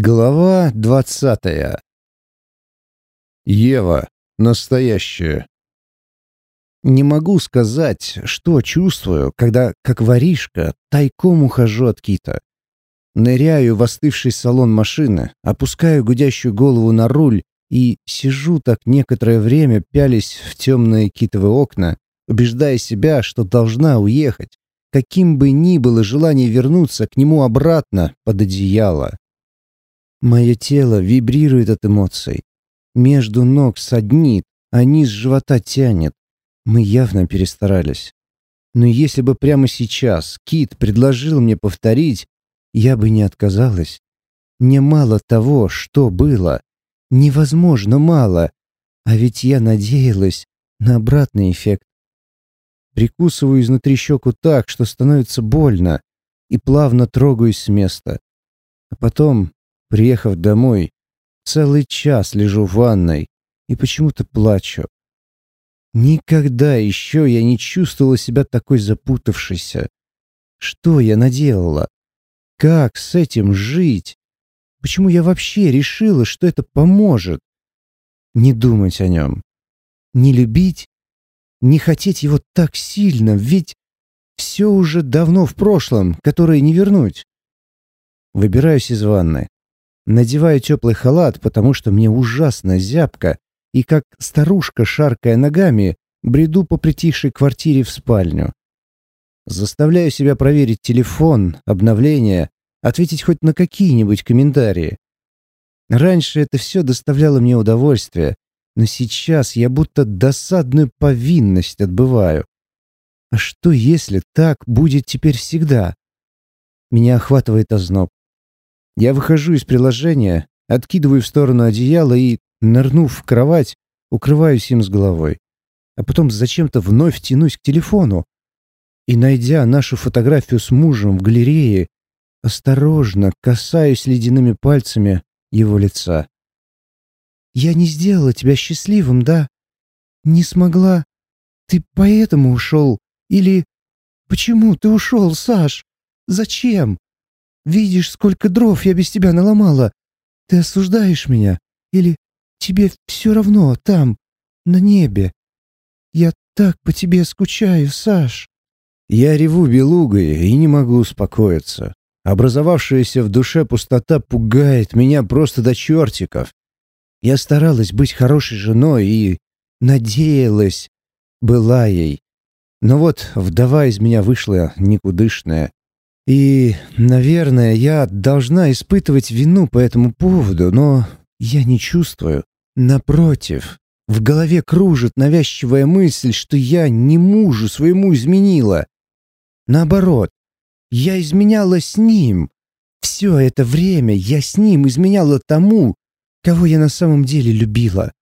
Глава двадцатая. Ева. Настоящая. Не могу сказать, что чувствую, когда, как воришка, тайком ухожу от кита. Ныряю в остывший салон машины, опускаю гудящую голову на руль и сижу так некоторое время, пялись в темные китовые окна, убеждая себя, что должна уехать, каким бы ни было желание вернуться к нему обратно под одеяло. Мое тело вибрирует от эмоций. Между ног саднит, а низ живота тянет. Мы явно перестарались. Но если бы прямо сейчас Кит предложил мне повторить, я бы не отказалась. Мне мало того, что было. Невозможно мало. А ведь я надеялась на обратный эффект. Прикусываю изнутри щеку так, что становится больно, и плавно трогаюсь с места. А потом Приехав домой, целый час лежу в ванной и почему-то плачу. Никогда еще я не чувствовала себя такой запутавшейся. Что я наделала? Как с этим жить? Почему я вообще решила, что это поможет? Не думать о нем. Не любить? Не хотеть его так сильно, ведь все уже давно в прошлом, которое не вернуть. Выбираюсь из ванны. Надеваю теплый халат, потому что мне ужасно зябко, и как старушка, шаркая ногами, бреду по притихшей квартире в спальню. Заставляю себя проверить телефон, обновления, ответить хоть на какие-нибудь комментарии. Раньше это все доставляло мне удовольствие, но сейчас я будто досадную повинность отбываю. А что если так будет теперь всегда? Меня охватывает озноб. Я выхожу из приложения, откидываю в сторону одеяло и, нырнув в кровать, укрываюсь им с головой. А потом зачем-то вновь тянусь к телефону. И, найдя нашу фотографию с мужем в галерее, осторожно касаюсь ледяными пальцами его лица. «Я не сделала тебя счастливым, да? Не смогла? Ты поэтому ушел? Или... Почему ты ушел, Саш? Зачем?» Видишь, сколько дров я без тебя наломала. Ты осуждаешь меня? Или тебе все равно там, на небе? Я так по тебе скучаю, Саш». Я реву белугой и не могу успокоиться. Образовавшаяся в душе пустота пугает меня просто до чертиков. Я старалась быть хорошей женой и надеялась, была ей. Но вот вдова из меня вышла никудышная. И, наверное, я должна испытывать вину по этому поводу, но я не чувствую. Напротив, в голове кружит навязчивая мысль, что я не мужу своему изменила. Наоборот, я изменяла с ним. Все это время я с ним изменяла тому, кого я на самом деле любила.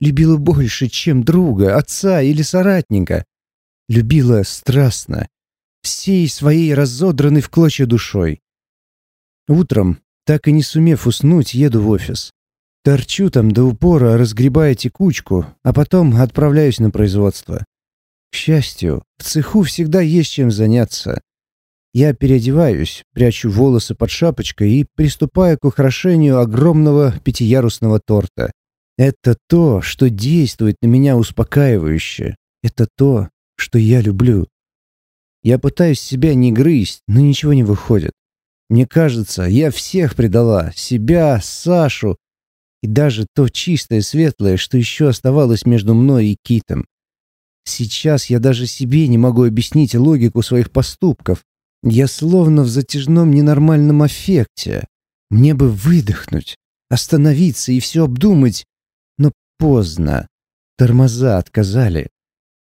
Любила больше, чем друга, отца или соратника. Любила страстно, всей своей разодранной в клочья душой. Утром, так и не сумев уснуть, еду в офис. Торчу там до упора, разгребая текучку, а потом отправляюсь на производство. К счастью, в цеху всегда есть чем заняться. Я переодеваюсь, прячу волосы под шапочкой и приступаю к украшению огромного пятиярусного торта. Это то, что действует на меня успокаивающе. Это то, что я люблю. Я пытаюсь себя не грызть, но ничего не выходит. Мне кажется, я всех предала. Себя, Сашу и даже то чистое светлое, что еще оставалось между мной и Китом. Сейчас я даже себе не могу объяснить логику своих поступков. Я словно в затяжном ненормальном аффекте. Мне бы выдохнуть, остановиться и все обдумать, но поздно. Тормоза отказали.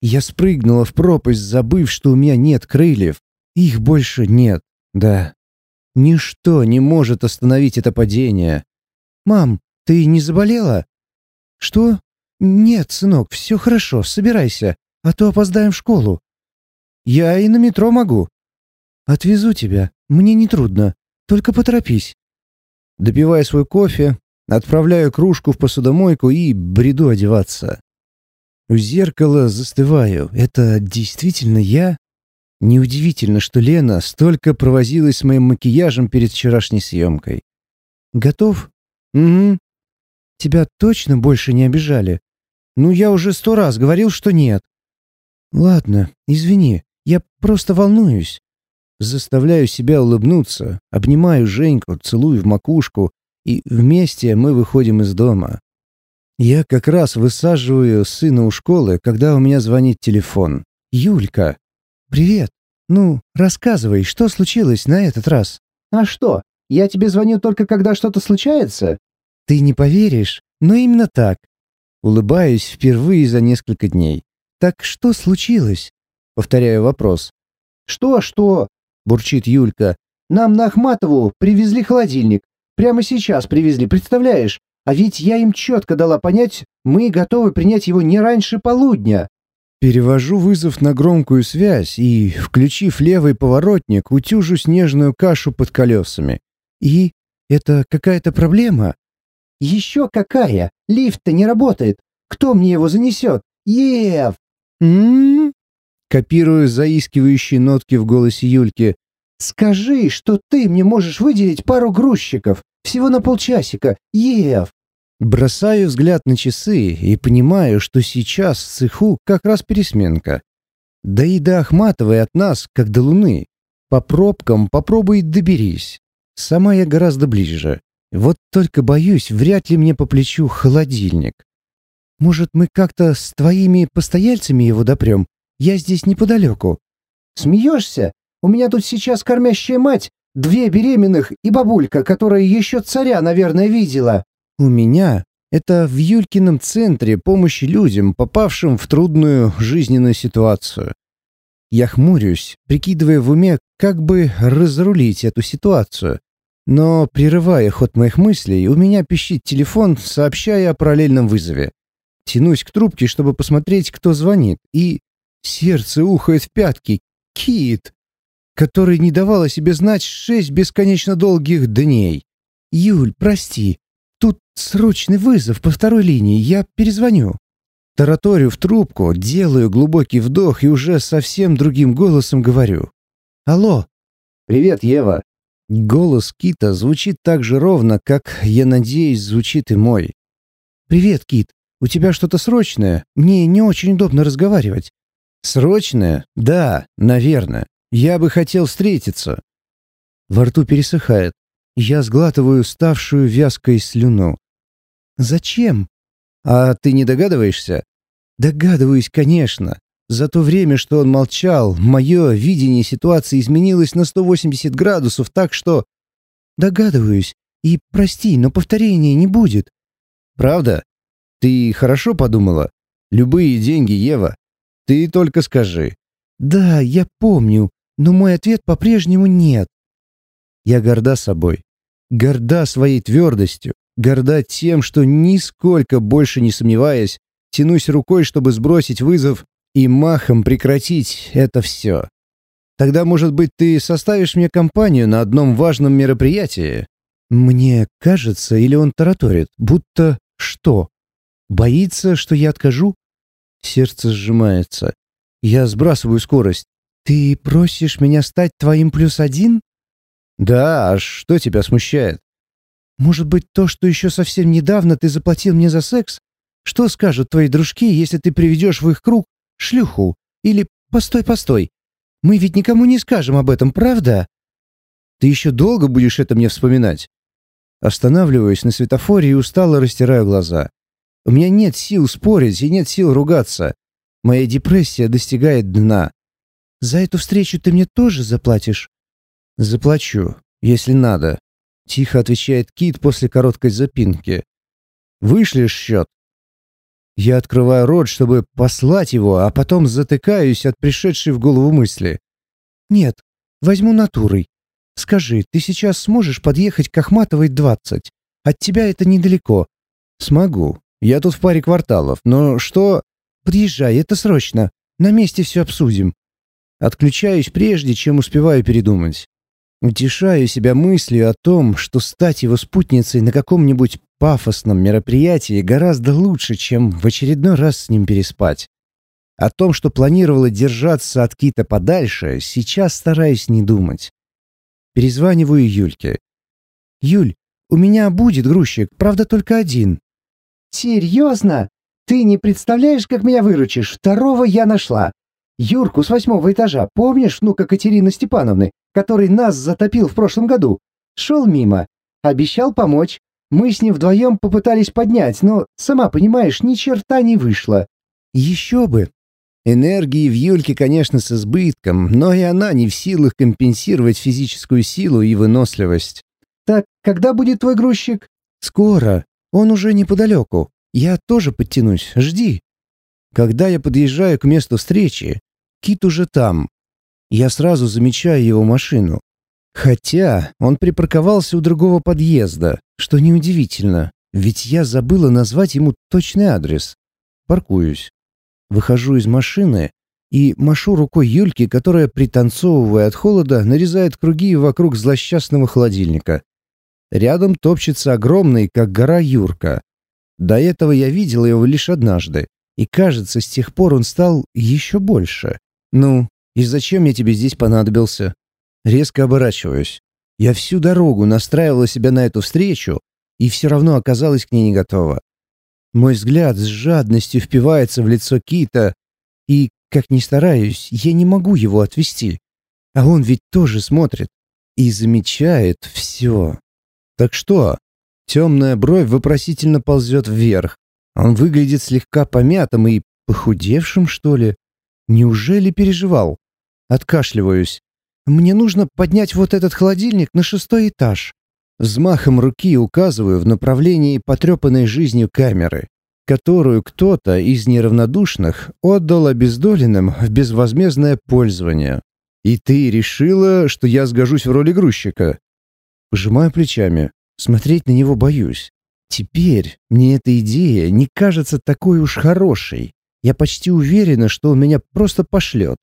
Я спрыгнула в пропасть, забыв, что у меня нет крыльев. Их больше нет, да. Ничто не может остановить это падение. «Мам, ты не заболела?» «Что?» «Нет, сынок, все хорошо, собирайся, а то опоздаем в школу». «Я и на метро могу». «Отвезу тебя, мне не трудно, только поторопись». Допивая свой кофе, отправляю кружку в посудомойку и бреду одеваться. У зеркала застываю. Это действительно я? Неудивительно, что Лена столько провозилась с моим макияжем перед вчерашней съемкой. Готов? Угу. Тебя точно больше не обижали? Ну, я уже сто раз говорил, что нет. Ладно, извини, я просто волнуюсь. Заставляю себя улыбнуться, обнимаю Женьку, целую в макушку, и вместе мы выходим из дома. Я как раз высаживаю сына у школы, когда у меня звонит телефон. «Юлька!» «Привет! Ну, рассказывай, что случилось на этот раз?» «А что, я тебе звоню только когда что-то случается?» «Ты не поверишь, но именно так». Улыбаюсь впервые за несколько дней. «Так что случилось?» Повторяю вопрос. «Что-что?» — бурчит Юлька. «Нам на Ахматову привезли холодильник. Прямо сейчас привезли, представляешь? А ведь я им четко дала понять, мы готовы принять его не раньше полудня». Перевожу вызов на громкую связь и, включив левый поворотник, утюжу снежную кашу под колесами. И? Это какая-то проблема? Еще какая? Лифт-то не работает. Кто мне его занесет? Ев! М-м-м? Копирую заискивающие нотки в голосе Юльки. Скажи, что ты мне можешь выделить пару грузчиков. Всего на полчасика. Ев! Бросаю взгляд на часы и понимаю, что сейчас в цеху как раз пересменка. Да и до Ахматовой от нас, как до Луны. По пробкам попробуй доберись. Сама я гораздо ближе. Вот только боюсь, вряд ли мне по плечу холодильник. Может, мы как-то с твоими постояльцами его допрем? Я здесь неподалеку». «Смеешься? У меня тут сейчас кормящая мать, две беременных и бабулька, которая еще царя, наверное, видела». «У меня это в Юлькином центре помощи людям, попавшим в трудную жизненную ситуацию. Я хмурюсь, прикидывая в уме, как бы разрулить эту ситуацию. Но, прерывая ход моих мыслей, у меня пищит телефон, сообщая о параллельном вызове. Тянусь к трубке, чтобы посмотреть, кто звонит, и сердце ухает в пятки. Кит, который не давал о себе знать шесть бесконечно долгих дней. «Юль, прости, тут срочный вызов по второй линии, я перезвоню». Тараторю в трубку, делаю глубокий вдох и уже совсем другим голосом говорю. «Алло». «Привет, Ева. Голос Кита звучит так же ровно, как, я надеюсь, звучит и мой. «Привет, Кит. У тебя что-то срочное? Мне не очень удобно разговаривать». «Срочное? Да, наверное. Я бы хотел встретиться». Во рту пересыхает. Я сглатываю ставшую вязкой слюну. «Зачем?» «А ты не догадываешься?» «Догадываюсь, конечно. За то время, что он молчал, мое видение ситуации изменилось на 180 градусов, так что... Догадываюсь. И прости, но повторения не будет. Правда? Ты хорошо подумала? Любые деньги, Ева. Ты только скажи. Да, я помню, но мой ответ по-прежнему нет. Я горда собой. Горда своей твердостью. Горда тем, что нисколько больше не сомневаясь, тянусь рукой, чтобы сбросить вызов и махом прекратить это все. Тогда, может быть, ты составишь мне компанию на одном важном мероприятии? Мне кажется, или он тараторит, будто что? Боится, что я откажу? Сердце сжимается. Я сбрасываю скорость. Ты просишь меня стать твоим плюс один? Да, а что тебя смущает? Может быть, то, что еще совсем недавно ты заплатил мне за секс? Что скажут твои дружки, если ты приведешь в их круг шлюху. Или «постой, постой». Мы ведь никому не скажем об этом, правда? Ты еще долго будешь это мне вспоминать? Останавливаюсь на светофоре и устало растираю глаза. У меня нет сил спорить и нет сил ругаться. Моя депрессия достигает дна. За эту встречу ты мне тоже заплатишь? Заплачу, если надо. Тихо отвечает Кит после короткой запинки. Вышлешь счет? Я открываю рот, чтобы послать его, а потом затыкаюсь от пришедшей в голову мысли. «Нет, возьму натурой. Скажи, ты сейчас сможешь подъехать к Ахматовой 20? От тебя это недалеко». «Смогу. Я тут в паре кварталов. Но что...» «Подъезжай, это срочно. На месте все обсудим». Отключаюсь прежде, чем успеваю передумать. Утешаю себя мыслью о том, что стать его спутницей на каком-нибудь пафосном мероприятии гораздо лучше, чем в очередной раз с ним переспать. О том, что планировала держаться от Кита подальше, сейчас стараюсь не думать. Перезваниваю Юльке. «Юль, У меня будет грузчик, правда, только один». «Серьезно? Ты не представляешь, как меня выручишь? Второго я нашла. Юрку с восьмого этажа, помнишь, ну-ка, Катерины Степановны, который нас затопил в прошлом году? Шел мимо. Обещал помочь. Мы с ним вдвоем попытались поднять, но, сама понимаешь, ни черта не вышло». «Еще бы!» Энергии в Юльке, конечно, с избытком, но и она не в силах компенсировать физическую силу и выносливость. «Так, когда будет твой грузчик?» «Скоро. Он уже неподалеку. Я тоже подтянусь. Жди». Когда я подъезжаю к месту встречи, Кит уже там. Я сразу замечаю его машину. Хотя он припарковался у другого подъезда, что неудивительно, ведь я забыла назвать ему точный адрес. Паркуюсь. Выхожу из машины и машу рукой Юльке, которая, пританцовывая от холода, нарезает круги вокруг злосчастного холодильника. Рядом топчется огромный, как гора Юрка. До этого я видел его лишь однажды, и, кажется, с тех пор он стал еще больше. «Ну, и зачем я тебе здесь понадобился?» Резко оборачиваюсь. Я всю дорогу настраивала себя на эту встречу, и все равно оказалась к ней не готова. Мой взгляд с жадностью впивается в лицо Кита, и, как ни стараюсь, я не могу его отвести. А он ведь тоже смотрит и замечает все. Так что? Темная бровь вопросительно ползет вверх. Он выглядит слегка помятым и похудевшим, что ли. Неужели переживал? Откашливаюсь. Мне нужно поднять вот этот холодильник на шестой этаж. Взмахом руки указываю в направлении потрепанной жизнью камеры, которую кто-то из неравнодушных отдал обездоленным в безвозмездное пользование. И ты решила, что я сгожусь в роли грузчика? Пожимаю плечами. Смотреть на него боюсь. Теперь мне эта идея не кажется такой уж хорошей. Я почти уверена, что он меня просто пошлет.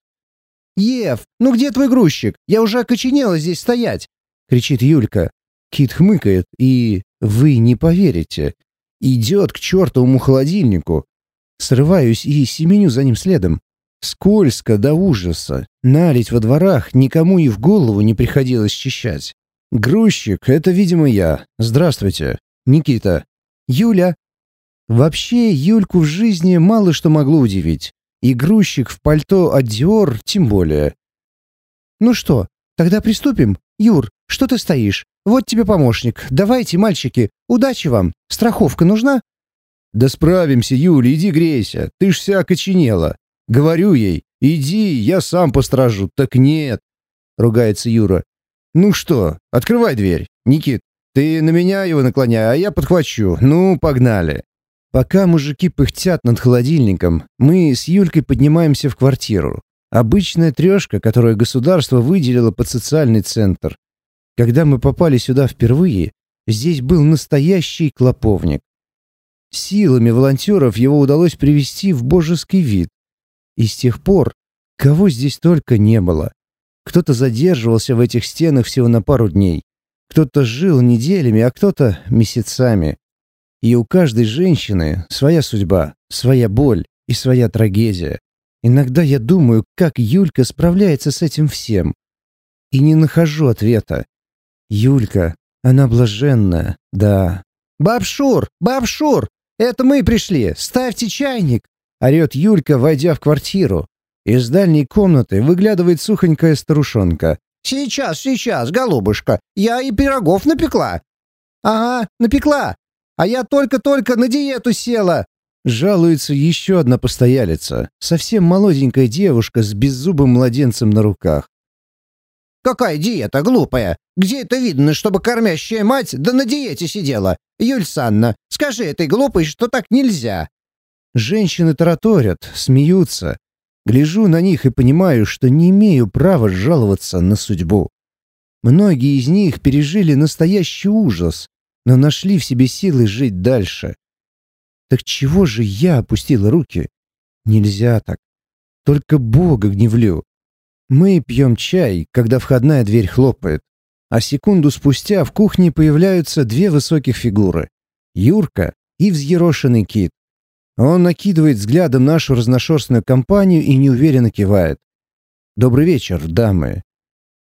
«Ев, ну где твой грузчик? Я уже окоченела здесь стоять!» — кричит Юлька. Кит хмыкает и... Вы не поверите. Идет к чертовому холодильнику. Срываюсь и семеню за ним следом. Скользко до ужаса. Налить во дворах никому и в голову не приходилось чищать. Грузчик — это, видимо, я. Здравствуйте. Никита. Юля. Вообще, Юльку в жизни мало что могло удивить. И грузчик в пальто от Диор тем более. «Ну что, тогда приступим? Юр, что ты стоишь? Вот тебе помощник. Давайте, мальчики, удачи вам. Страховка нужна?» «Да справимся, Юля, иди грейся. Ты ж вся окоченела. Говорю ей, иди, я сам постражу. Так нет!» — ругается Юра. «Ну что, открывай дверь. Никит, ты на меня его наклоняй, а я подхвачу. Ну, погнали!» Пока мужики пыхтят над холодильником, мы с Юлькой поднимаемся в квартиру. Обычная трешка, которую государство выделило под социальный центр. Когда мы попали сюда впервые, здесь был настоящий клоповник. Силами волонтеров его удалось привести в божеский вид. И с тех пор кого здесь только не было. Кто-то задерживался в этих стенах всего на пару дней. Кто-то жил неделями, а кто-то месяцами. И у каждой женщины своя судьба, своя боль и своя трагедия. Иногда я думаю, как Юлька справляется с этим всем. И не нахожу ответа. Юлька, она блаженная, да. «Бабшур! Бабшур! Это мы пришли! Ставьте чайник!» Орет Юлька, войдя в квартиру. Из дальней комнаты выглядывает сухонькая старушонка. «Сейчас, сейчас, голубушка, я и пирогов напекла». «Ага, напекла. А я только-только на диету села!» Жалуется еще одна постоялица, совсем молоденькая девушка с беззубым младенцем на руках. «Какая диета глупая? Где это видно, чтобы кормящая мать да на диете сидела? Юль Санна, скажи этой глупой, что так нельзя!» Женщины тараторят, смеются. Гляжу на них и понимаю, что не имею права жаловаться на судьбу. Многие из них пережили настоящий ужас, но нашли в себе силы жить дальше. Так чего же я опустила руки? Нельзя так. Только Бога гневлю. Мы пьем чай, когда входная дверь хлопает, а секунду спустя в кухне появляются две высоких фигуры — Юрка и взъерошенный кит. Он накидывает взглядом нашу разношерстную компанию и неуверенно кивает. «Добрый вечер, дамы».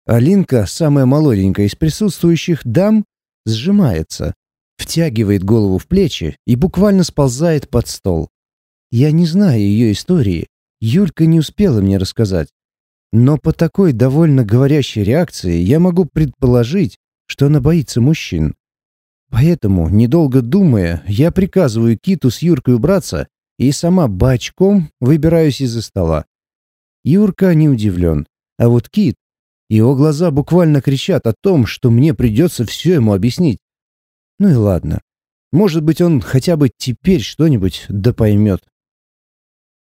Алинка, самая молоденькая из присутствующих дам, сжимается, втягивает голову в плечи и буквально сползает под стол. Я не знаю ее истории, Юлька не успела мне рассказать. Но по такой довольно говорящей реакции я могу предположить, что она боится мужчин. Поэтому, недолго думая, я приказываю Киту с Юркой убраться и сама бочком выбираюсь из-за стола. Юрка не удивлен, а вот Кит, его глаза буквально кричат о том, что мне придется все ему объяснить. Ну и ладно. Может быть, он хотя бы теперь что-нибудь да.